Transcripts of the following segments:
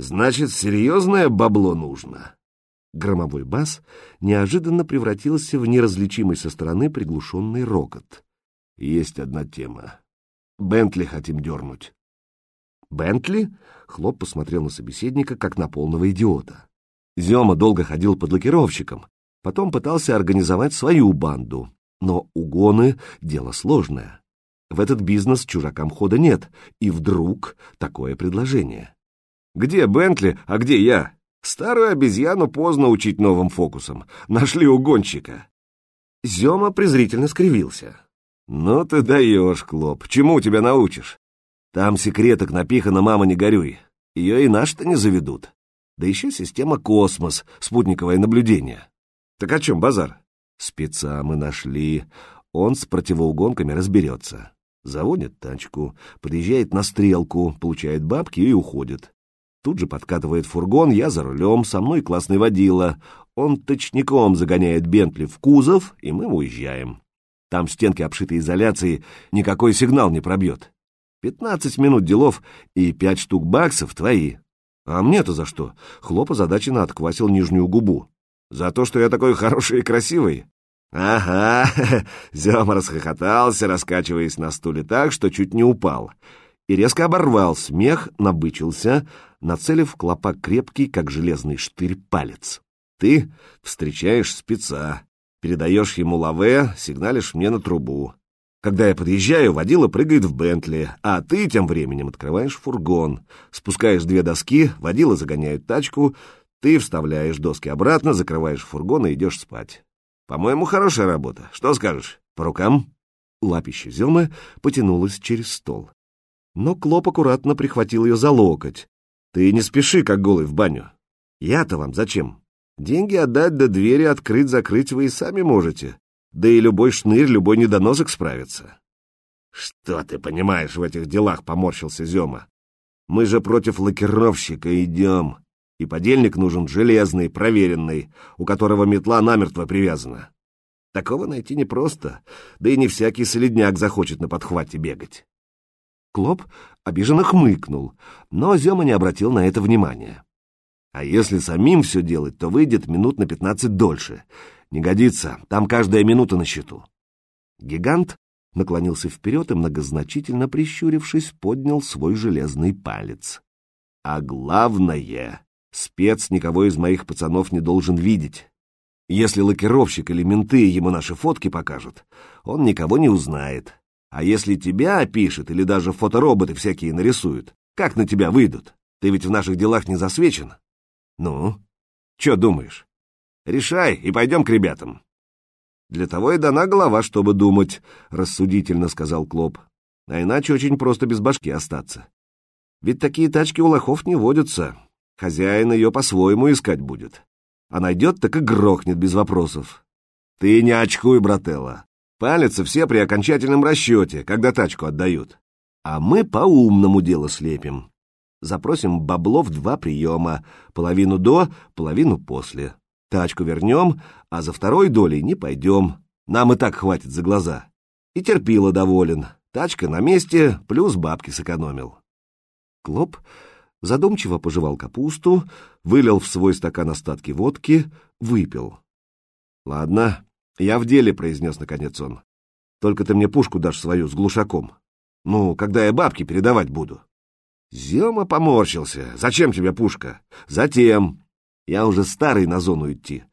Значит, серьезное бабло нужно. Громовой бас неожиданно превратился в неразличимый со стороны приглушенный рокот. Есть одна тема. Бентли хотим дернуть. Бентли? Хлоп посмотрел на собеседника, как на полного идиота. Зема долго ходил под лакировщиком, потом пытался организовать свою банду. Но угоны — дело сложное. В этот бизнес чужакам хода нет, и вдруг такое предложение. «Где Бентли, а где я?» Старую обезьяну поздно учить новым фокусам. Нашли угонщика. Зема презрительно скривился. «Ну ты даешь, Клоп, чему тебя научишь? Там секреток напихано, мама, не горюй. Ее и наши-то не заведут. Да еще система «Космос», спутниковое наблюдение. Так о чем базар? Спеца мы нашли. Он с противоугонками разберется. Заводит тачку, подъезжает на стрелку, получает бабки и уходит. Тут же подкатывает фургон, я за рулем, со мной классный водила. Он точником загоняет Бентли в кузов, и мы уезжаем. Там стенки обшиты изоляцией, никакой сигнал не пробьет. Пятнадцать минут делов и пять штук баксов твои. А мне-то за что? Хлоп озадаченно отквасил нижнюю губу. За то, что я такой хороший и красивый? Ага, Зема расхохотался, раскачиваясь на стуле так, что чуть не упал. И резко оборвал смех, набычился, нацелив клопак крепкий, как железный штырь, палец. Ты встречаешь спеца, передаешь ему лаве, сигналишь мне на трубу. Когда я подъезжаю, водила прыгает в Бентли, а ты тем временем открываешь фургон, спускаешь две доски, водила загоняет тачку, ты вставляешь доски обратно, закрываешь фургон и идешь спать. По-моему, хорошая работа. Что скажешь? По рукам?» Лапище Зёмы потянулось через стол. Но Клоп аккуратно прихватил ее за локоть. «Ты не спеши, как голый в баню. Я-то вам зачем? Деньги отдать до двери открыть-закрыть вы и сами можете. Да и любой шнырь, любой недоносок справится». «Что ты понимаешь в этих делах?» — поморщился Зёма. «Мы же против лакировщика идем, и подельник нужен железный, проверенный, у которого метла намертво привязана. Такого найти непросто, да и не всякий солидняк захочет на подхвате бегать». Клоп обиженно хмыкнул, но Зема не обратил на это внимания. А если самим все делать, то выйдет минут на пятнадцать дольше. Не годится, там каждая минута на счету. Гигант наклонился вперед и, многозначительно прищурившись, поднял свой железный палец. А главное, спец никого из моих пацанов не должен видеть. Если лакировщик или менты ему наши фотки покажут, он никого не узнает. А если тебя опишет или даже фотороботы всякие нарисуют, как на тебя выйдут? Ты ведь в наших делах не засвечен. Ну, что думаешь? Решай и пойдем к ребятам. Для того и дана голова, чтобы думать, рассудительно сказал Клоп. А иначе очень просто без башки остаться. Ведь такие тачки у лохов не водятся. Хозяин ее по-своему искать будет. А найдет, так и грохнет без вопросов. Ты не очкуй, брателла. Палятся все при окончательном расчете, когда тачку отдают. А мы по-умному дело слепим. Запросим бабло в два приема, половину до, половину после. Тачку вернем, а за второй долей не пойдем. Нам и так хватит за глаза. И терпила доволен. Тачка на месте, плюс бабки сэкономил. Клоп задумчиво пожевал капусту, вылил в свой стакан остатки водки, выпил. Ладно, «Я в деле», — произнес наконец он. «Только ты мне пушку дашь свою с глушаком. Ну, когда я бабки передавать буду». Зема поморщился. «Зачем тебе пушка?» «Затем. Я уже старый на зону идти.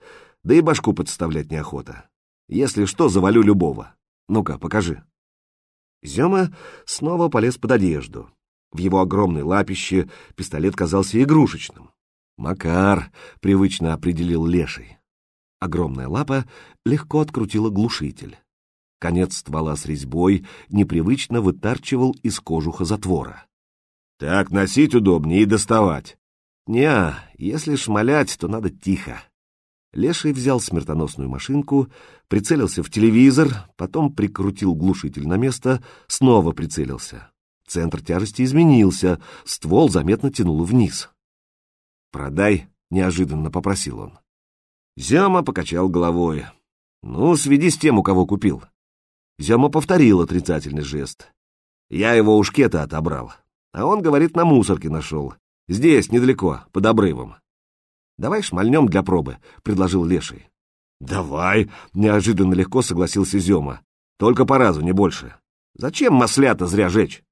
Да и башку подставлять неохота. Если что, завалю любого. Ну-ка, покажи». Зема снова полез под одежду. В его огромной лапище пистолет казался игрушечным. «Макар», — привычно определил Леший. Огромная лапа легко открутила глушитель. Конец ствола с резьбой непривычно вытарчивал из кожуха затвора. «Так носить удобнее и доставать». «Не, если шмалять, то надо тихо». Леший взял смертоносную машинку, прицелился в телевизор, потом прикрутил глушитель на место, снова прицелился. Центр тяжести изменился, ствол заметно тянул вниз. «Продай», — неожиданно попросил он. Зяма покачал головой. «Ну, сведи с тем, у кого купил». Зяма повторил отрицательный жест. «Я его у шкета отобрал, а он, говорит, на мусорке нашел. Здесь, недалеко, под обрывом. Давай шмальнем для пробы, предложил Леший. Давай, неожиданно легко согласился Зема. Только по разу, не больше. Зачем маслята зря жечь?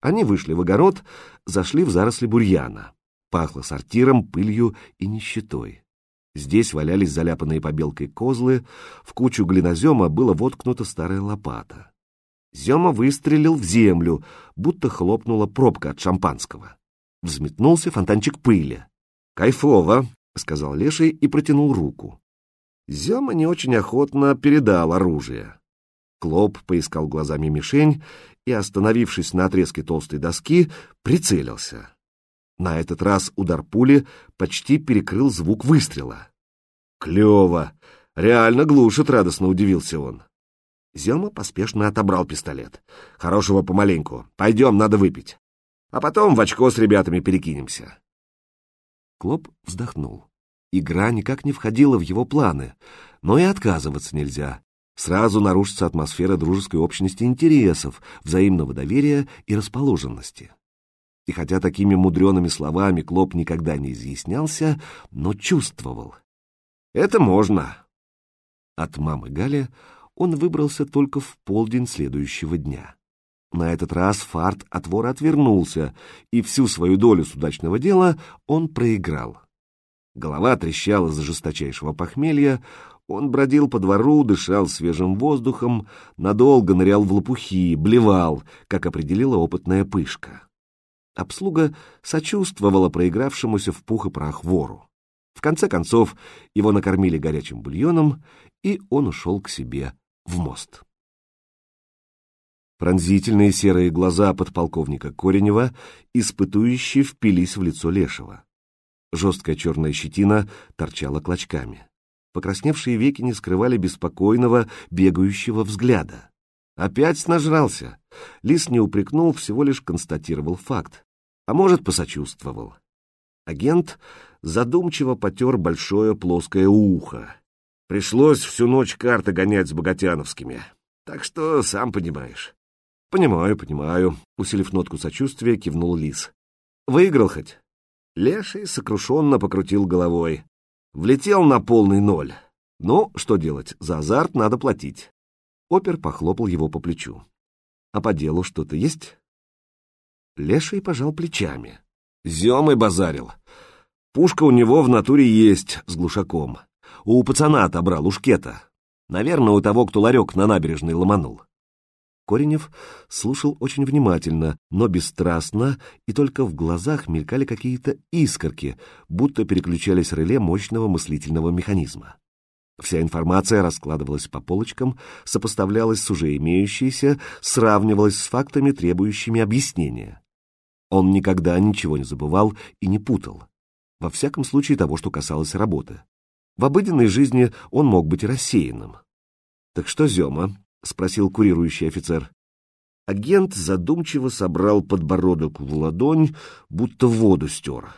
Они вышли в огород, зашли в заросли бурьяна. Пахло сортиром, пылью и нищетой. Здесь валялись заляпанные побелкой козлы, в кучу глинозема было воткнута старая лопата. Зема выстрелил в землю, будто хлопнула пробка от шампанского. Взметнулся фонтанчик пыли. «Кайфово!» — сказал Леший и протянул руку. Зема не очень охотно передал оружие. Клоп поискал глазами мишень и, остановившись на отрезке толстой доски, прицелился. На этот раз удар пули почти перекрыл звук выстрела. «Клево! Реально глушит!» — радостно удивился он. Зема поспешно отобрал пистолет. «Хорошего помаленьку. Пойдем, надо выпить. А потом в очко с ребятами перекинемся». Клоп вздохнул. Игра никак не входила в его планы, но и отказываться нельзя. Сразу нарушится атмосфера дружеской общности интересов, взаимного доверия и расположенности. И хотя такими мудреными словами Клоп никогда не изъяснялся, но чувствовал. Это можно. От мамы Гали он выбрался только в полдень следующего дня. На этот раз фарт от вора отвернулся, и всю свою долю судачного дела он проиграл. Голова трещала за жесточайшего похмелья, он бродил по двору, дышал свежим воздухом, надолго нырял в лопухи, блевал, как определила опытная пышка. Обслуга сочувствовала проигравшемуся в пух и прах вору. В конце концов, его накормили горячим бульоном, и он ушел к себе в мост. Пронзительные серые глаза подполковника Коренева испытующие впились в лицо Лешего. Жесткая черная щетина торчала клочками. Покрасневшие веки не скрывали беспокойного, бегающего взгляда. Опять нажрался. Лис не упрекнул, всего лишь констатировал факт а может, посочувствовал. Агент задумчиво потер большое плоское ухо. Пришлось всю ночь карты гонять с богатяновскими. Так что, сам понимаешь. Понимаю, понимаю, усилив нотку сочувствия, кивнул лис. Выиграл хоть? Леший сокрушенно покрутил головой. Влетел на полный ноль. Ну, что делать, за азарт надо платить. Опер похлопал его по плечу. А по делу что-то есть? Леший пожал плечами. Зёмой базарил. Пушка у него в натуре есть, с глушаком. У пацана отобрал, у шкета. Наверное, у того, кто ларек на набережной ломанул. Коренев слушал очень внимательно, но бесстрастно, и только в глазах мелькали какие-то искорки, будто переключались реле мощного мыслительного механизма. Вся информация раскладывалась по полочкам, сопоставлялась с уже имеющейся, сравнивалась с фактами, требующими объяснения. Он никогда ничего не забывал и не путал. Во всяком случае того, что касалось работы. В обыденной жизни он мог быть рассеянным. «Так что, Зема?» — спросил курирующий офицер. Агент задумчиво собрал подбородок в ладонь, будто воду стер.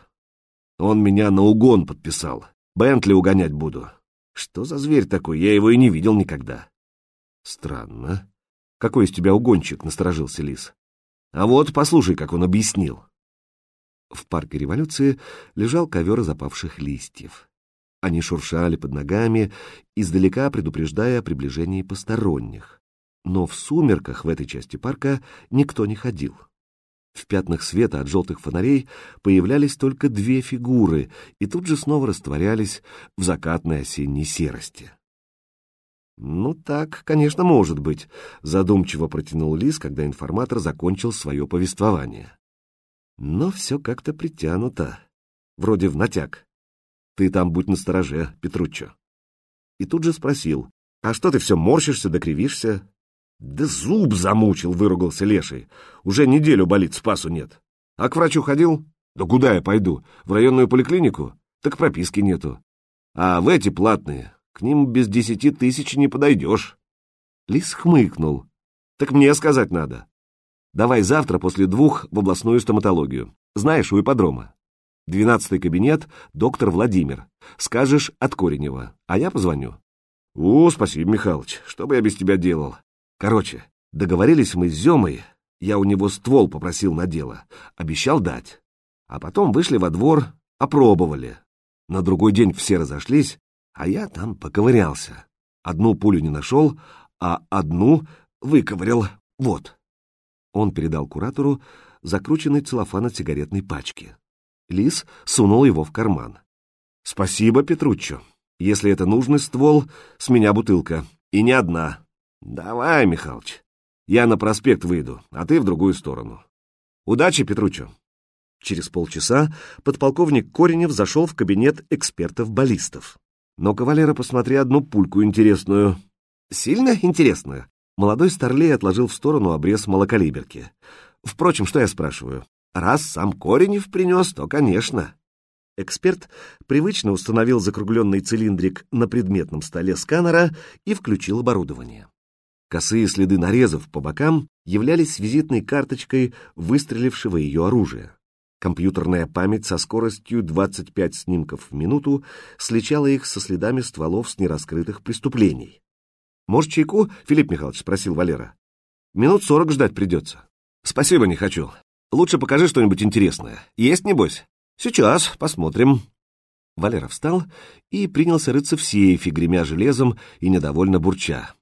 Он меня на угон подписал. Бентли угонять буду. Что за зверь такой? Я его и не видел никогда. Странно. Какой из тебя угонщик? — насторожился лис. А вот послушай, как он объяснил. В парке революции лежал ковер запавших листьев. Они шуршали под ногами, издалека предупреждая о приближении посторонних. Но в сумерках в этой части парка никто не ходил. В пятнах света от желтых фонарей появлялись только две фигуры и тут же снова растворялись в закатной осенней серости. «Ну так, конечно, может быть», — задумчиво протянул Лис, когда информатор закончил свое повествование. «Но все как-то притянуто. Вроде в натяг. Ты там будь настороже, Петруччо». И тут же спросил, «А что ты все морщишься да кривишься?» «Да зуб замучил», — выругался Леший. «Уже неделю болит, спасу нет. А к врачу ходил?» «Да куда я пойду? В районную поликлинику? Так прописки нету. А в эти платные к ним без десяти тысяч не подойдешь. Лис хмыкнул. Так мне сказать надо. Давай завтра после двух в областную стоматологию. Знаешь, у ипподрома. Двенадцатый кабинет, доктор Владимир. Скажешь от Коренева, а я позвоню. О, спасибо, Михалыч, что бы я без тебя делал? Короче, договорились мы с Зёмой, я у него ствол попросил на дело, обещал дать. А потом вышли во двор, опробовали. На другой день все разошлись, а я там поковырялся. Одну пулю не нашел, а одну выковырял. Вот. Он передал куратору закрученный целлофан от сигаретной пачки. Лис сунул его в карман. «Спасибо, Петруччо. Если это нужный ствол, с меня бутылка. И не одна. Давай, Михалыч. Я на проспект выйду, а ты в другую сторону. Удачи, Петруччо». Через полчаса подполковник Коренев зашел в кабинет экспертов-баллистов. Но кавалера посмотри одну пульку интересную. Сильно интересную. Молодой старлей отложил в сторону обрез малокалиберки. Впрочем, что я спрашиваю? Раз сам Коренев принес, то, конечно. Эксперт привычно установил закругленный цилиндрик на предметном столе сканера и включил оборудование. Косые следы нарезов по бокам являлись визитной карточкой выстрелившего ее оружия. Компьютерная память со скоростью 25 снимков в минуту сличала их со следами стволов с нераскрытых преступлений. «Может, чайку?» — Филипп Михайлович спросил Валера. «Минут сорок ждать придется». «Спасибо, не хочу. Лучше покажи что-нибудь интересное. Есть, небось?» «Сейчас, посмотрим». Валера встал и принялся рыться в сейфе, гремя железом и недовольно бурча.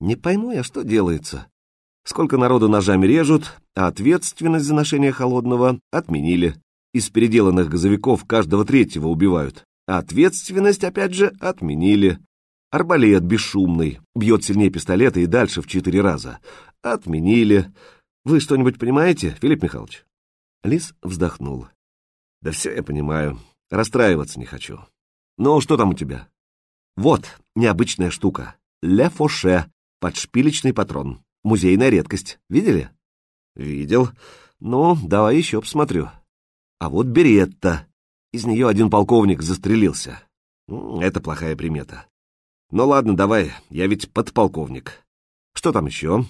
«Не пойму я, что делается. Сколько народу ножами режут, а ответственность за ношение холодного отменили. Из переделанных газовиков каждого третьего убивают, а ответственность, опять же, отменили. Арбалет бесшумный, бьет сильнее пистолета и дальше в четыре раза. Отменили. Вы что-нибудь понимаете, Филипп Михайлович? Лис вздохнул. Да все я понимаю. Расстраиваться не хочу. Ну, что там у тебя? Вот, необычная штука. Ле Фоше, подшпилечный патрон. Музейная редкость. Видели? Видел. Ну, давай еще посмотрю. А вот беретта. Из нее один полковник застрелился. Это плохая примета. Ну ладно, давай, я ведь подполковник. Что там еще?